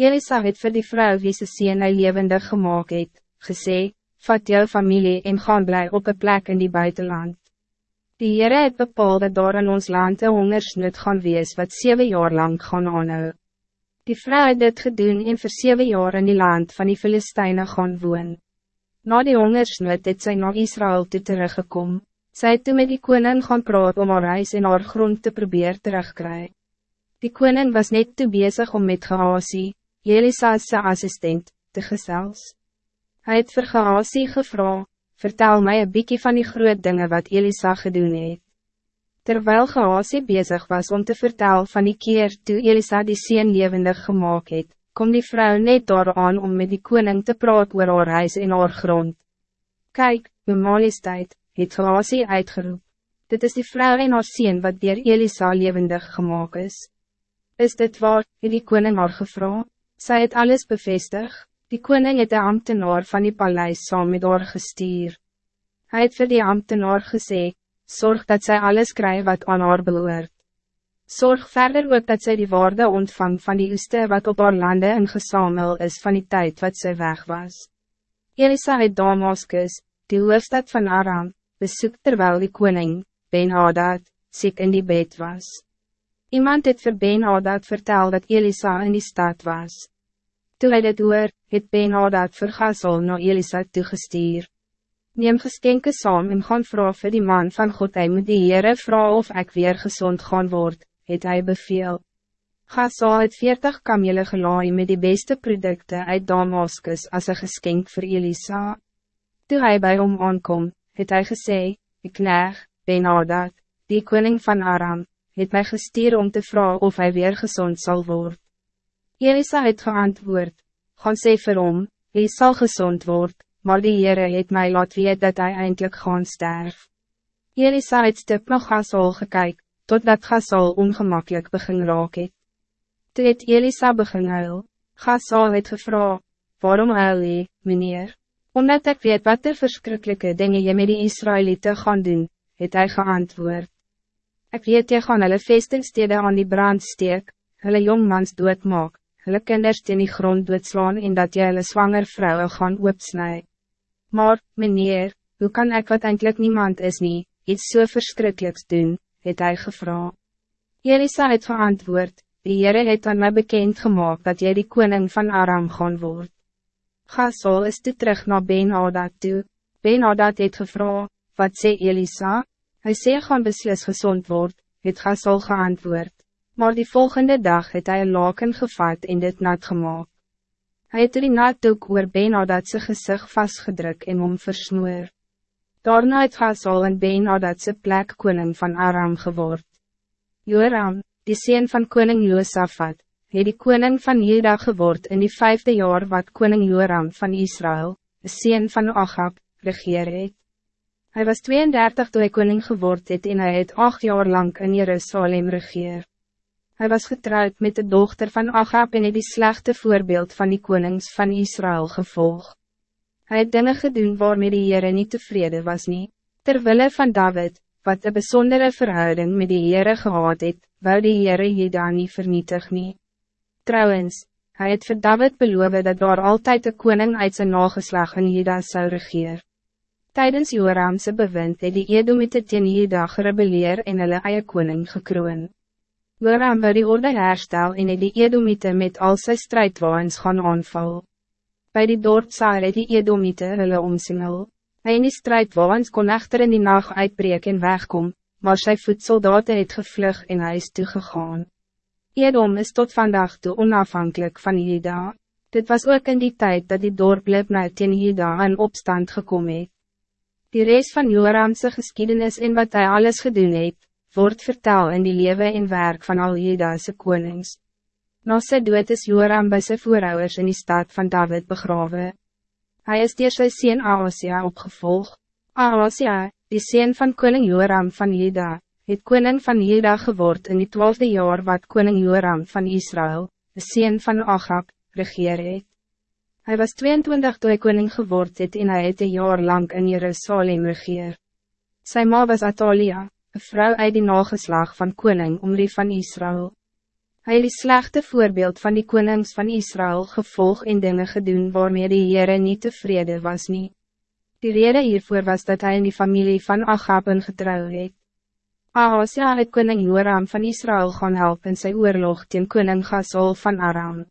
Elisa het vir die vrou wie sy sien hy levendig gemaakt het, gesê, vat jou familie en gaan bly op een plek in die buitenland. Die Heere het bepaal dat daar in ons land een hongersnood gaan wees wat 7 jaar lang gaan aanhou. Die vrou het dit gedoen en vir 7 jaar in die land van die Filisteine gaan woon. Na die hongersnood het sy na Israël toe teruggekom. Sy het toe met die koning gaan praat om haar reis en haar grond te probeer terugkry. Die koning was net te bezig om met Gehasie, Elisa's assistent, te gesels. Hij het vir Gehasie gevra, vertel mij een bykie van die groot dingen wat Elisa gedoen het. Terwijl Gehasie bezig was om te vertellen van die keer toe Elisa die sien levendig gemaakt het, kom die vrouw net daar aan om met die koning te praat oor haar huis en haar grond. Kijk, uw majesteit, het Gehasie uitgeroep. Dit is die vrouw en haar sien wat dier Elisa levendig gemaakt is. Is dit waar, het die koning haar gevra? Sy het alles bevestig. Die koning het de ambtenaar van die paleis saam met haar gestuur. Hij het vir die ambtenaar gesê, zorg dat zij alles krijgt wat aan haar beloert. Zorg verder ook dat zij die waarde ontvang van die oeste wat op haar lande ingesamel is van die tijd wat zij weg was. Elisa het Damascus, die hoofdstad van Aram, besoek terwijl die koning, Ben-Hadad, ziek in die bed was. Iemand het vir Ben-Hadad vertel dat Elisa in die stad was. Toen hij dit hoor, het Ben-Hadad vir Gasol na Elisa toegestuur. Neem geskenke saam en gaan vraag vir die man van God, hy moet die Heere vraag of ik weer gezond gaan word, het hij beveel. Gasol het 40 kamele gelaai met die beste producten uit Damascus als een geskenk voor Elisa. Toen hij bij hom aankom, het hij gesê, ik kneeg, Ben-Hadad, die koning van Aram, het mij gestuur om te vragen of hij weer gezond zal worden. Elisa het geantwoord, gaan sê vir hom, hy sal gezond word, maar die Heere het mij laat weet dat hij eindelijk gaan sterf. Elisa het stip na Gasol gekyk, totdat Gasol ongemakkelijk begin raak het. Toe het Elisa begin huil, Gasol het gevra, waarom huil jy, meneer? Omdat ik weet wat de verschrikkelijke dingen je met die Israëlieten gaan doen, het hij geantwoord. Ik weet jy gaan hulle vestingstede aan die brand steek, hulle jongmans doodmaak, hulle kinders in die grond doodslaan en dat jy hulle zwanger vrouwen gaan oopsnij. Maar, meneer, hoe kan ik wat eindelijk niemand is nie, iets so verschrikkelijks doen, het hij gevra. Elisa het geantwoord, die Heere het aan mij bekend gemaakt dat jy die koning van Aram gaan word. Gasol is toe terug naar Ben-Hadad toe, Ben-Hadad het gevra, wat sê Elisa? Hij sê gaan beslis gezond word, het Gasol geantwoord. Maar die volgende dag het hij een laken gevat en dit nat gemaakt. Hij het die natdoek oor Benadad sy gezicht vastgedruk en om versmoor. Daarna het Gasol en Benadad sy plek koning van Aram geword. Joram, die sien van koning Josafat, het die koning van Juda geword in die vijfde jaar wat koning Joram van Israël, de sien van Achab, regeer het. Hij was 32 toen hij koning geword het en hij het acht jaar lang in Jerusalem regeer. Hij was getrouwd met de dochter van Agab en het die slechte voorbeeld van die konings van Israël gevolg. Hij het dinge gedoen waarmee die Heere niet tevreden was niet. Terwille van David, wat een bijzondere verhouding met die Heere gehad het, wou die Heere Jeda nie vernietig nie. Trouwens, hij het vir David beloof dat daar altijd een koning uit zijn nageslag in Jeda zou regeer. Tijdens Joramse bewind het die Edomite teen Jeda gerebeleer en hulle eie koning gekroon. Joram wil die orde herstel en het die Edomite met al sy strijdwaans gaan aanval. Bij die dorp saar het die Edomite hulle omsingel. Hy en die strijdwaans kon echter in die nacht uitbreek en wegkom, maar sy voedsoldaten het gevlug en hy is toegegaan. Edom is tot vandaag toe onafhankelijk van Jeda. Dit was ook in die tijd dat die dorp Libna teen Jeda in opstand gekomen het. Die reis van Joramse geschiedenis en wat hij alles gedoen heeft, wordt vertel in die leven en werk van al Jeda'se konings. Na sy dood is Joram by sy voorouders in die stad van David begraven. Hij is door sy sien Aasia opgevolg. Aasia, die sien van koning Joram van Jeda, het koning van Jeda geword in die twaalfde jaar wat koning Joram van Israël, de sien van Achab, regeer het. Hij was 22 toe hy koning geword het en hy het een jaar lang in Jerusalem regeer. Sy ma was Atalia, een vrouw uit die nageslag van koning Omri van Israël. Hij die slechte voorbeeld van die konings van Israël gevolg en dingen gedoen waarmee die Heere niet tevreden was niet. Die reden hiervoor was dat hij in die familie van Agapen getrouwd het. Ahasia het koning Joram van Israël gaan helpen in sy oorlog teen koning Gasol van Aram.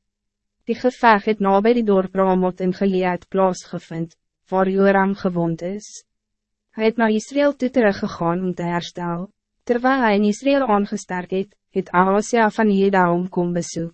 Die geveg het na by die dorp Ramot in Gilead plaasgevind, waar Joram gewond is. Hij het naar Israël toe teruggegaan om te herstel. Terwijl hij in Israël aangesterk het, het Ahasia van Juda om kom bezoek.